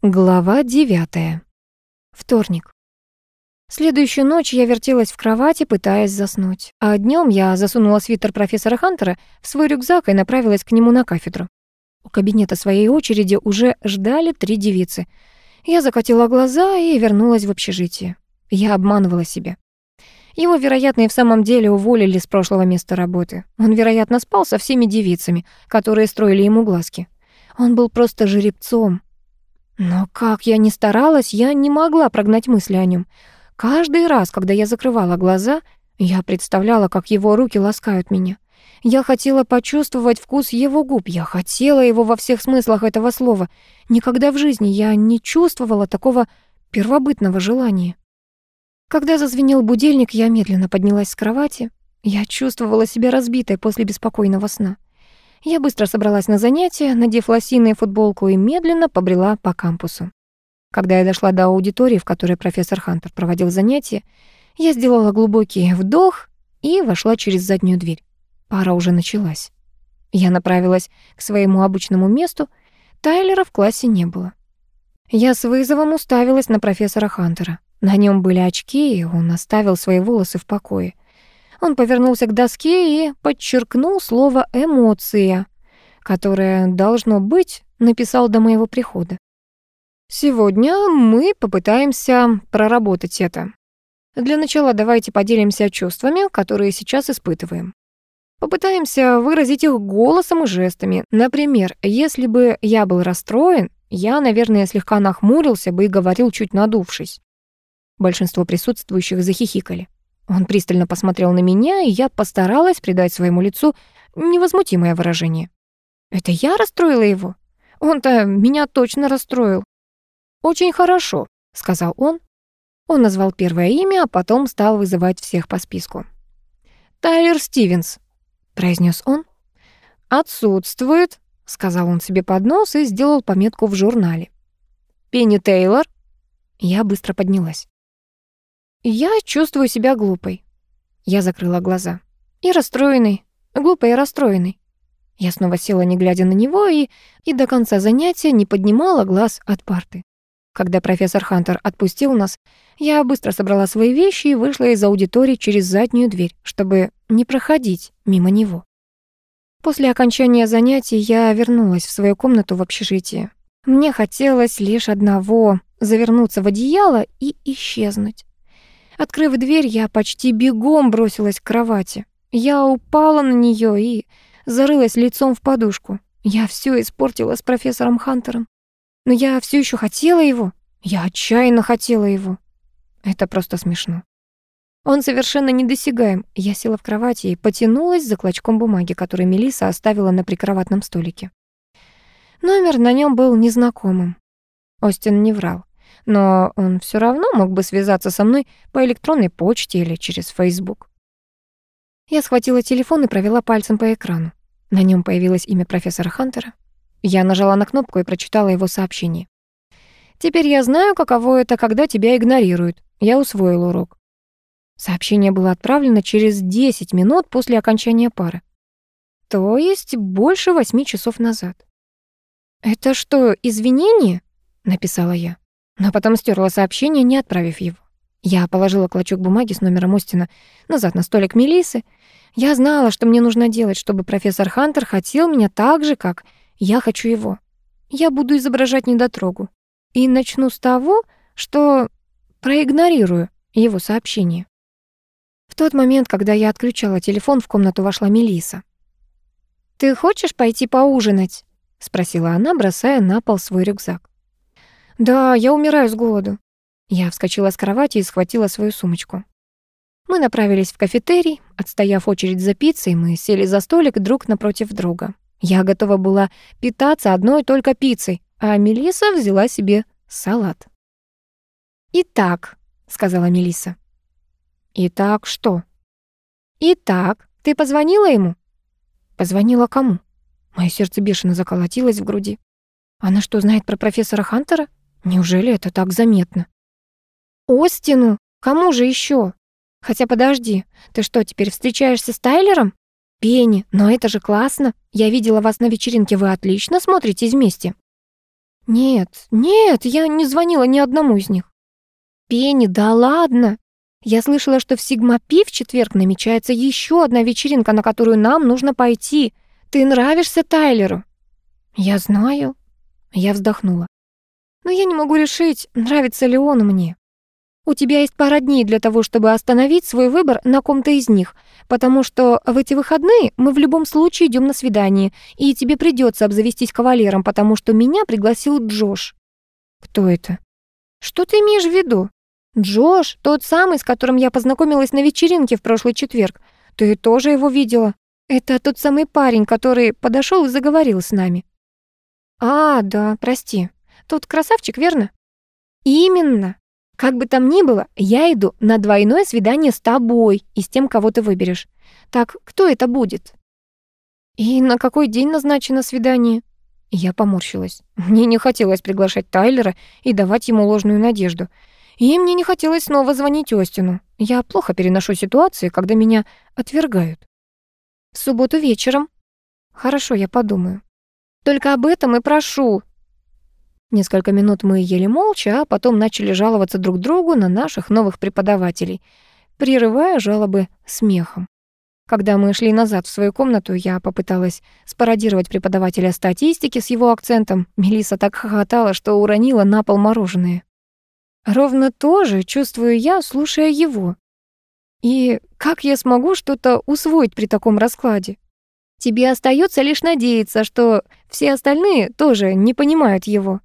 Глава девятая. Вторник. Следующую ночь я вертелась в кровати, пытаясь заснуть. А днем я засунула свитер профессора Хантера в свой рюкзак и направилась к нему на кафедру. У кабинета своей очереди уже ждали три девицы. Я закатила глаза и вернулась в общежитие. Я обманывала себя. Его, вероятно, и в самом деле уволили с прошлого места работы. Он, вероятно, спал со всеми девицами, которые строили ему глазки. Он был просто жеребцом, но как я ни старалась, я не могла прогнать мысли о нем. Каждый раз, когда я закрывала глаза, я представляла, как его руки ласкают меня. Я хотела почувствовать вкус его губ, я хотела его во всех смыслах этого слова. Никогда в жизни я не чувствовала такого первобытного желания. Когда зазвенел будильник, я медленно поднялась с кровати. Я чувствовала себя разбитой после беспокойного сна. Я быстро собралась на занятия, надев лосиную футболку и медленно побрела по кампусу. Когда я дошла до аудитории, в которой профессор Хантер проводил занятия, я сделала глубокий вдох и вошла через заднюю дверь. Пара уже началась. Я направилась к своему обычному месту. Тайлера в классе не было. Я с вызовом уставилась на профессора Хантера. На нем были очки, и он оставил свои волосы в покое. Он повернулся к доске и подчеркнул слово «эмоция», которое, должно быть, написал до моего прихода. Сегодня мы попытаемся проработать это. Для начала давайте поделимся чувствами, которые сейчас испытываем. Попытаемся выразить их голосом и жестами. Например, если бы я был расстроен, я, наверное, слегка нахмурился бы и говорил, чуть надувшись. Большинство присутствующих захихикали. Он пристально посмотрел на меня, и я постаралась придать своему лицу невозмутимое выражение. Это я расстроила его? Он-то меня точно расстроил. «Очень хорошо», — сказал он. Он назвал первое имя, а потом стал вызывать всех по списку. «Тайлер Стивенс», — произнес он. «Отсутствует», — сказал он себе под нос и сделал пометку в журнале. «Пенни Тейлор». Я быстро поднялась. Я чувствую себя глупой. Я закрыла глаза. И расстроенной. Глупой и расстроенной. Я снова села, не глядя на него, и, и до конца занятия не поднимала глаз от парты. Когда профессор Хантер отпустил нас, я быстро собрала свои вещи и вышла из аудитории через заднюю дверь, чтобы не проходить мимо него. После окончания занятий я вернулась в свою комнату в общежитии. Мне хотелось лишь одного — завернуться в одеяло и исчезнуть. Открыв дверь, я почти бегом бросилась к кровати. Я упала на нее и зарылась лицом в подушку. Я все испортила с профессором Хантером. Но я все еще хотела его. Я отчаянно хотела его. Это просто смешно. Он совершенно недосягаем. Я села в кровати и потянулась за клочком бумаги, который Мелиса оставила на прикроватном столике. Номер на нем был незнакомым. Остин не врал но он все равно мог бы связаться со мной по электронной почте или через Facebook. Я схватила телефон и провела пальцем по экрану. На нем появилось имя профессора Хантера. Я нажала на кнопку и прочитала его сообщение. «Теперь я знаю, каково это, когда тебя игнорируют. Я усвоил урок». Сообщение было отправлено через 10 минут после окончания пары. То есть больше восьми часов назад. «Это что, извинение?» — написала я но потом стерла сообщение, не отправив его. Я положила клочок бумаги с номером Остина назад на столик Мелисы. Я знала, что мне нужно делать, чтобы профессор Хантер хотел меня так же, как я хочу его. Я буду изображать недотрогу. И начну с того, что проигнорирую его сообщение. В тот момент, когда я отключала телефон, в комнату вошла Мелиса. «Ты хочешь пойти поужинать?» — спросила она, бросая на пол свой рюкзак. «Да, я умираю с голоду». Я вскочила с кровати и схватила свою сумочку. Мы направились в кафетерий. Отстояв очередь за пиццей, мы сели за столик друг напротив друга. Я готова была питаться одной только пиццей, а Мелиса взяла себе салат. «Итак», — сказала Мелиса. «Итак что?» «Итак, ты позвонила ему?» «Позвонила кому?» Моё сердце бешено заколотилось в груди. «Она что, знает про профессора Хантера?» Неужели это так заметно? Остину? Кому же еще? Хотя подожди, ты что, теперь встречаешься с Тайлером? Пенни, но это же классно. Я видела вас на вечеринке, вы отлично смотритесь вместе. Нет, нет, я не звонила ни одному из них. Пенни, да ладно. Я слышала, что в Сигма-Пи в четверг намечается еще одна вечеринка, на которую нам нужно пойти. Ты нравишься Тайлеру. Я знаю. Я вздохнула. Но я не могу решить, нравится ли он мне. У тебя есть пара дней для того, чтобы остановить свой выбор на ком-то из них, потому что в эти выходные мы в любом случае идем на свидание, и тебе придется обзавестись кавалером, потому что меня пригласил Джош. Кто это? Что ты имеешь в виду? Джош, тот самый, с которым я познакомилась на вечеринке в прошлый четверг. Ты тоже его видела? Это тот самый парень, который подошел и заговорил с нами. А, да, прости. Тот красавчик, верно? Именно. Как бы там ни было, я иду на двойное свидание с тобой и с тем, кого ты выберешь. Так кто это будет? И на какой день назначено свидание? Я поморщилась. Мне не хотелось приглашать Тайлера и давать ему ложную надежду. И мне не хотелось снова звонить Остину. Я плохо переношу ситуации, когда меня отвергают. В субботу вечером. Хорошо, я подумаю. Только об этом и прошу. Несколько минут мы ели молча, а потом начали жаловаться друг другу на наших новых преподавателей, прерывая жалобы смехом. Когда мы шли назад в свою комнату, я попыталась спародировать преподавателя статистики с его акцентом. Мелиса так хохотала, что уронила на пол мороженое. Ровно то же чувствую я, слушая его. И как я смогу что-то усвоить при таком раскладе? Тебе остается лишь надеяться, что все остальные тоже не понимают его.